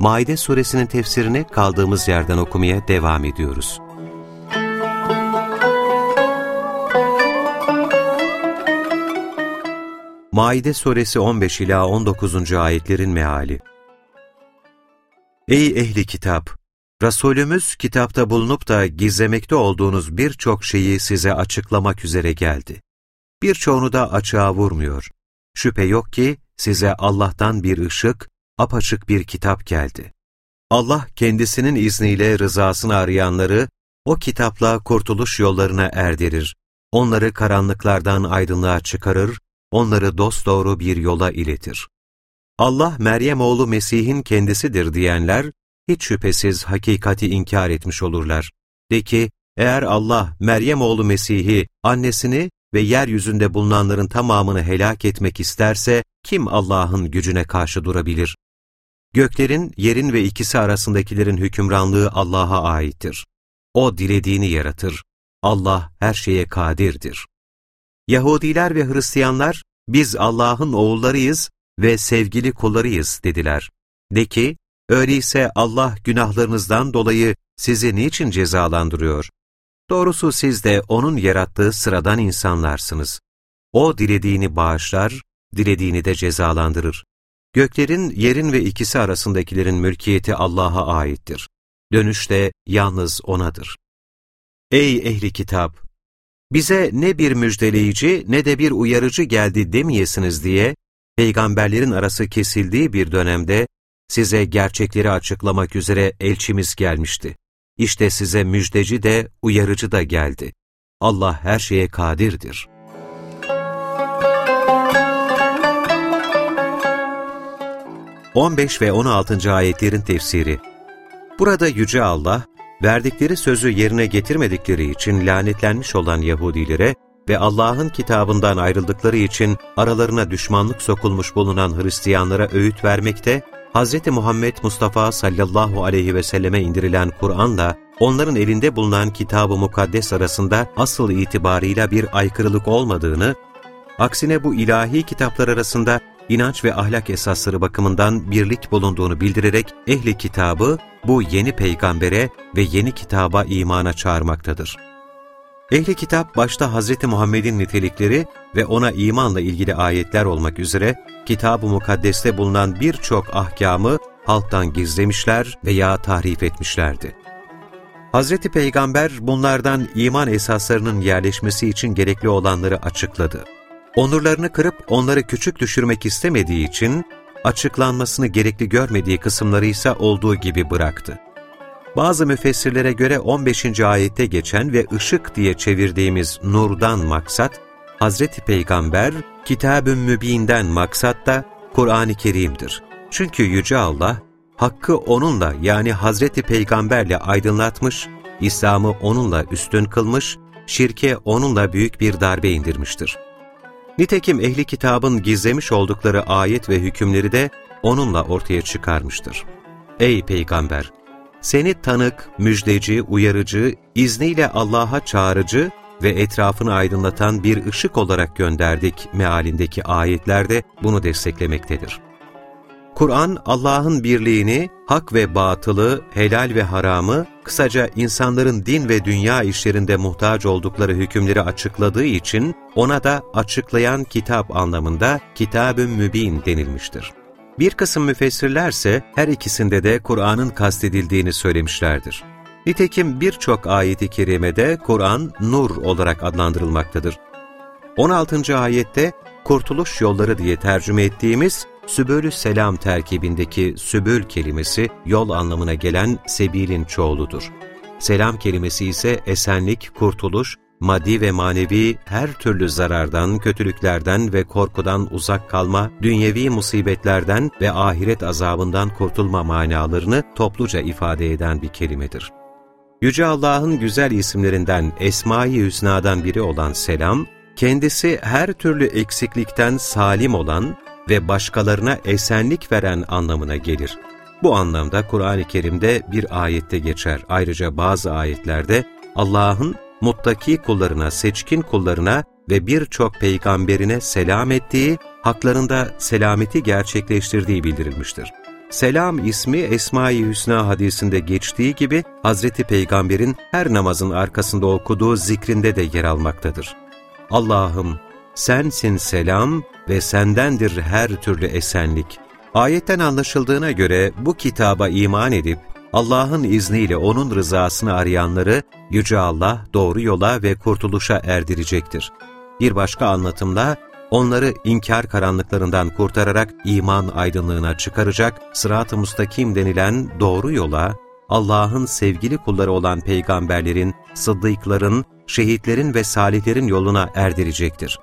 Maide suresinin tefsirini kaldığımız yerden okumaya devam ediyoruz. Maide suresi 15 ila 19. ayetlerin meali. Ey ehli kitap! Resulümüz kitapta bulunup da gizlemekte olduğunuz birçok şeyi size açıklamak üzere geldi. Birçoğunu da açığa vurmuyor. Şüphe yok ki size Allah'tan bir ışık, apaçık bir kitap geldi. Allah kendisinin izniyle rızasını arayanları o kitapla kurtuluş yollarına erdirir, onları karanlıklardan aydınlığa çıkarır, onları dosdoğru bir yola iletir. Allah Meryem oğlu Mesih'in kendisidir diyenler, hiç şüphesiz hakikati inkar etmiş olurlar. De ki, eğer Allah Meryem oğlu Mesih'i, annesini ve yeryüzünde bulunanların tamamını helak etmek isterse, kim Allah'ın gücüne karşı durabilir? Göklerin, yerin ve ikisi arasındakilerin hükümranlığı Allah'a aittir. O dilediğini yaratır. Allah her şeye kadirdir. Yahudiler ve Hristiyanlar, biz Allah'ın oğullarıyız ve sevgili kullarıyız dediler. De ki, öyleyse Allah günahlarınızdan dolayı sizi niçin cezalandırıyor? Doğrusu siz de O'nun yarattığı sıradan insanlarsınız. O dilediğini bağışlar, dilediğini de cezalandırır. Göklerin, yerin ve ikisi arasındakilerin mülkiyeti Allah'a aittir. Dönüş de yalnız O'nadır. Ey ehli kitap! Bize ne bir müjdeleyici ne de bir uyarıcı geldi demeyesiniz diye, peygamberlerin arası kesildiği bir dönemde size gerçekleri açıklamak üzere elçimiz gelmişti. İşte size müjdeci de uyarıcı da geldi. Allah her şeye kadirdir. 15 ve 16. ayetlerin tefsiri Burada Yüce Allah, verdikleri sözü yerine getirmedikleri için lanetlenmiş olan Yahudilere ve Allah'ın kitabından ayrıldıkları için aralarına düşmanlık sokulmuş bulunan Hristiyanlara öğüt vermekte, Hz. Muhammed Mustafa sallallahu aleyhi ve selleme indirilen Kur'an'la onların elinde bulunan kitab-ı mukaddes arasında asıl itibarıyla bir aykırılık olmadığını, aksine bu ilahi kitaplar arasında inanç ve ahlak esasları bakımından birlik bulunduğunu bildirerek ehli kitabı bu yeni peygambere ve yeni kitaba imana çağırmaktadır. Ehli kitap başta Hz. Muhammed'in nitelikleri ve ona imanla ilgili ayetler olmak üzere kitab-ı mukaddeste bulunan birçok ahkamı halktan gizlemişler veya tahrif etmişlerdi. Hz. Peygamber bunlardan iman esaslarının yerleşmesi için gerekli olanları açıkladı. Onurlarını kırıp onları küçük düşürmek istemediği için açıklanmasını gerekli görmediği kısımları ise olduğu gibi bıraktı. Bazı müfessirlere göre 15. ayette geçen ve ışık diye çevirdiğimiz nurdan maksat, Hazreti Peygamber, Kitab-ı Mübin'den maksat da Kur'an-ı Kerim'dir. Çünkü Yüce Allah, hakkı onunla yani Hazreti Peygamberle aydınlatmış, İslam'ı onunla üstün kılmış, şirke onunla büyük bir darbe indirmiştir. Nitekim ehli kitabın gizlemiş oldukları ayet ve hükümleri de onunla ortaya çıkarmıştır. Ey Peygamber! Seni tanık, müjdeci, uyarıcı, izniyle Allah'a çağırıcı ve etrafını aydınlatan bir ışık olarak gönderdik mealindeki ayetlerde bunu desteklemektedir. Kur'an, Allah'ın birliğini, hak ve batılı, helal ve haramı, kısaca insanların din ve dünya işlerinde muhtaç oldukları hükümleri açıkladığı için ona da açıklayan kitap anlamında Kitab-ı Mübin denilmiştir. Bir kısım müfessirler ise her ikisinde de Kur'an'ın kastedildiğini söylemişlerdir. Nitekim birçok ayeti kerimede Kur'an nur olarak adlandırılmaktadır. 16. ayette kurtuluş yolları diye tercüme ettiğimiz Sübülü selam terkibindeki sübül kelimesi yol anlamına gelen sebilin çoğuludur. Selam kelimesi ise esenlik, kurtuluş, maddi ve manevi her türlü zarardan, kötülüklerden ve korkudan uzak kalma, dünyevi musibetlerden ve ahiret azabından kurtulma manalarını topluca ifade eden bir kelimedir. Yüce Allah'ın güzel isimlerinden Esma-i Hüsna'dan biri olan selam, kendisi her türlü eksiklikten salim olan ve başkalarına esenlik veren anlamına gelir. Bu anlamda Kur'an-ı Kerim'de bir ayette geçer. Ayrıca bazı ayetlerde Allah'ın muttaki kullarına, seçkin kullarına ve birçok peygamberine selam ettiği, haklarında selameti gerçekleştirdiği bildirilmiştir. Selam ismi Esma-i Hüsna hadisinde geçtiği gibi Hazreti Peygamber'in her namazın arkasında okuduğu zikrinde de yer almaktadır. Allah'ım sensin selam ve sendendir her türlü esenlik. Ayetten anlaşıldığına göre bu kitaba iman edip Allah'ın izniyle O'nun rızasını arayanları Yüce Allah doğru yola ve kurtuluşa erdirecektir. Bir başka anlatımda onları inkar karanlıklarından kurtararak iman aydınlığına çıkaracak, sırat-ı mustakim denilen doğru yola, Allah'ın sevgili kulları olan peygamberlerin, sıddıkların, şehitlerin ve salihlerin yoluna erdirecektir.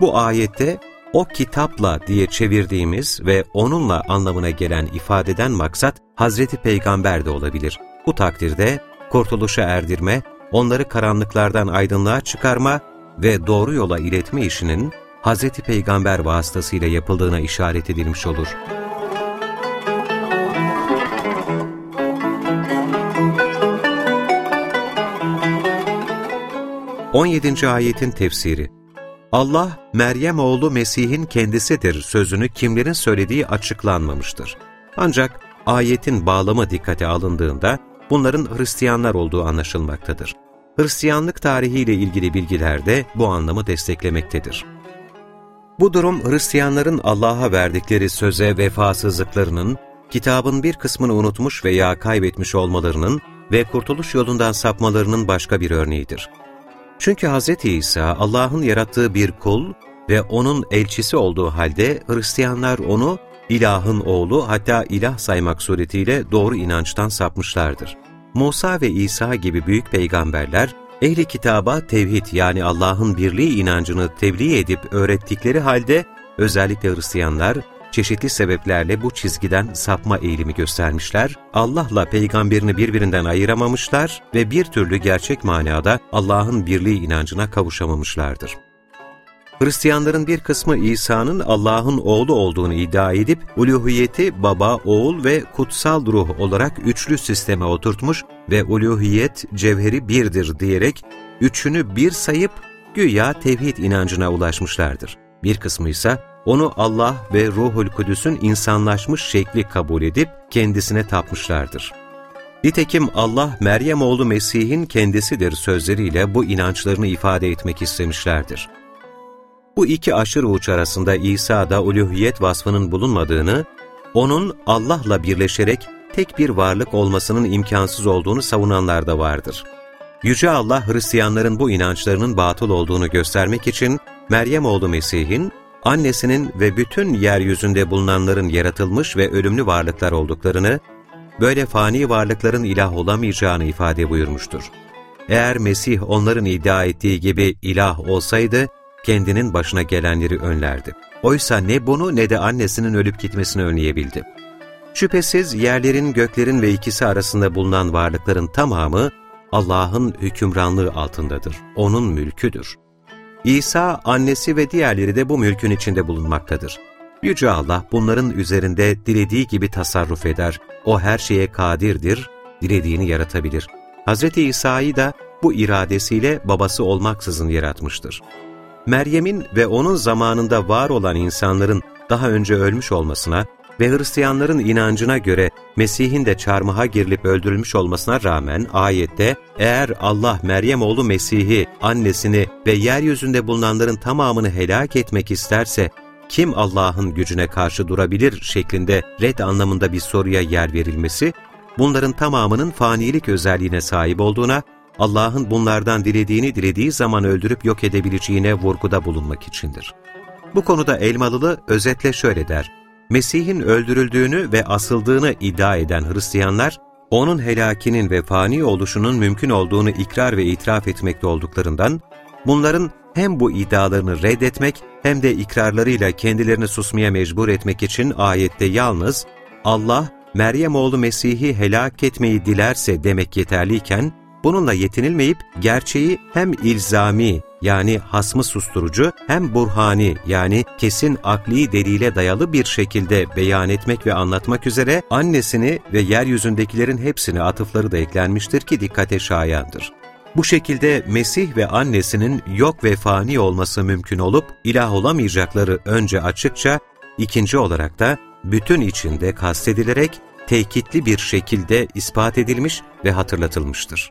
Bu ayette o kitapla diye çevirdiğimiz ve onunla anlamına gelen ifadeden maksat Hazreti Peygamber de olabilir. Bu takdirde kurtuluşa erdirme, onları karanlıklardan aydınlığa çıkarma ve doğru yola iletme işinin Hazreti Peygamber vasıtasıyla yapıldığına işaret edilmiş olur. On yedinci ayetin tefsiri Allah, Meryem oğlu Mesih'in kendisidir sözünü kimlerin söylediği açıklanmamıştır. Ancak ayetin bağlamı dikkate alındığında bunların Hristiyanlar olduğu anlaşılmaktadır. Hristiyanlık tarihiyle ilgili bilgiler de bu anlamı desteklemektedir. Bu durum Hristiyanların Allah'a verdikleri söze vefasızlıklarının, kitabın bir kısmını unutmuş veya kaybetmiş olmalarının ve kurtuluş yolundan sapmalarının başka bir örneğidir. Çünkü Hz. İsa Allah'ın yarattığı bir kul ve O'nun elçisi olduğu halde Hristiyanlar O'nu ilahın oğlu hatta ilah saymak suretiyle doğru inançtan sapmışlardır. Musa ve İsa gibi büyük peygamberler, ehli kitaba tevhid yani Allah'ın birliği inancını tebliğ edip öğrettikleri halde özellikle Hristiyanlar çeşitli sebeplerle bu çizgiden sapma eğilimi göstermişler, Allah'la peygamberini birbirinden ayıramamışlar ve bir türlü gerçek manada Allah'ın birliği inancına kavuşamamışlardır. Hristiyanların bir kısmı İsa'nın Allah'ın oğlu olduğunu iddia edip, uluhiyeti baba, oğul ve kutsal ruh olarak üçlü sisteme oturtmuş ve uluhiyet cevheri birdir diyerek üçünü bir sayıp güya tevhid inancına ulaşmışlardır. Bir kısmı ise onu Allah ve Ruhul Kudüs'ün insanlaşmış şekli kabul edip kendisine tapmışlardır. Nitekim Allah Meryem oğlu Mesih'in kendisidir sözleriyle bu inançlarını ifade etmek istemişlerdir. Bu iki aşırı uç arasında İsa'da uluhiyet vasfının bulunmadığını, onun Allah'la birleşerek tek bir varlık olmasının imkansız olduğunu savunanlar da vardır. Yüce Allah Hristiyanların bu inançlarının batıl olduğunu göstermek için Meryem oğlu Mesih'in annesinin ve bütün yeryüzünde bulunanların yaratılmış ve ölümlü varlıklar olduklarını, böyle fani varlıkların ilah olamayacağını ifade buyurmuştur. Eğer Mesih onların iddia ettiği gibi ilah olsaydı, kendinin başına gelenleri önlerdi. Oysa ne bunu ne de annesinin ölüp gitmesini önleyebildi. Şüphesiz yerlerin, göklerin ve ikisi arasında bulunan varlıkların tamamı Allah'ın hükümranlığı altındadır. O'nun mülküdür. İsa, annesi ve diğerleri de bu mülkün içinde bulunmaktadır. Yüce Allah bunların üzerinde dilediği gibi tasarruf eder. O her şeye kadirdir, dilediğini yaratabilir. Hz. İsa'yı da bu iradesiyle babası olmaksızın yaratmıştır. Meryem'in ve onun zamanında var olan insanların daha önce ölmüş olmasına ve Hristiyanların inancına göre Mesih'in de çarmıha girilip öldürülmüş olmasına rağmen ayette eğer Allah Meryem oğlu Mesih'i, annesini ve yeryüzünde bulunanların tamamını helak etmek isterse kim Allah'ın gücüne karşı durabilir şeklinde red anlamında bir soruya yer verilmesi, bunların tamamının fanilik özelliğine sahip olduğuna, Allah'ın bunlardan dilediğini dilediği zaman öldürüp yok edebileceğine vurguda bulunmak içindir. Bu konuda Elmalılı özetle şöyle der, Mesih'in öldürüldüğünü ve asıldığını iddia eden Hristiyanlar, onun helakinin ve fani oluşunun mümkün olduğunu ikrar ve itiraf etmekte olduklarından, Bunların hem bu iddialarını reddetmek hem de ikrarlarıyla kendilerini susmaya mecbur etmek için ayette yalnız Allah, Meryem oğlu Mesih'i helak etmeyi dilerse demek yeterliyken, bununla yetinilmeyip gerçeği hem ilzami yani hasmı susturucu hem burhani yani kesin akli delile dayalı bir şekilde beyan etmek ve anlatmak üzere annesini ve yeryüzündekilerin hepsine atıfları da eklenmiştir ki dikkate şayandır. Bu şekilde Mesih ve annesinin yok ve fani olması mümkün olup ilah olamayacakları önce açıkça, ikinci olarak da bütün içinde kastedilerek tekitli bir şekilde ispat edilmiş ve hatırlatılmıştır.